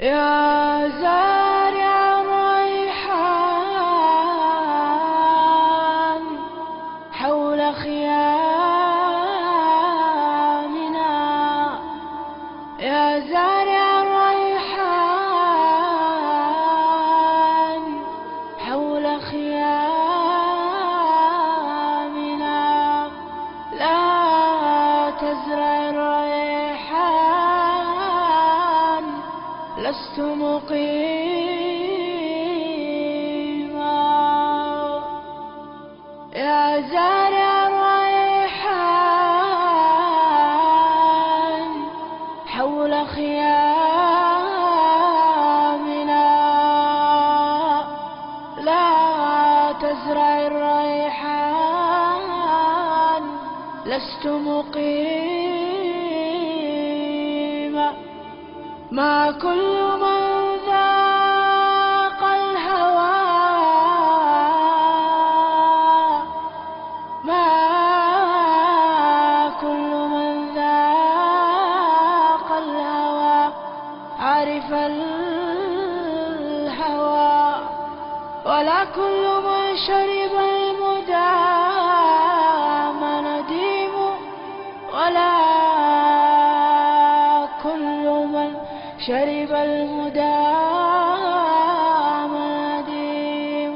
يا زارع الريحان حول خيامنا. يا زارع الريحان حول خيامنا. لا تزرع الريحان لست مقيما يا زارع الريحان حول خيامنا. لا تزرع الريحان لست مقيما مع كل من ذاق الهوى ما كل من ذاق الهوى عرف الهوى ولا كل من شرب المدام نديم ولا من شرب المدام نديم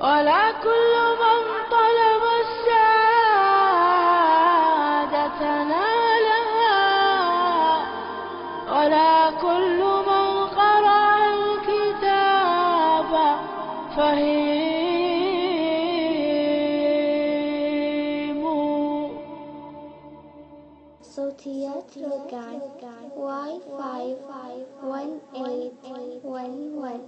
ولا كل من طلب السعادة نالها. ولا كل من قرأ الكتاب فهيم صوتيات رجعت واي فاي ون ايت ون ون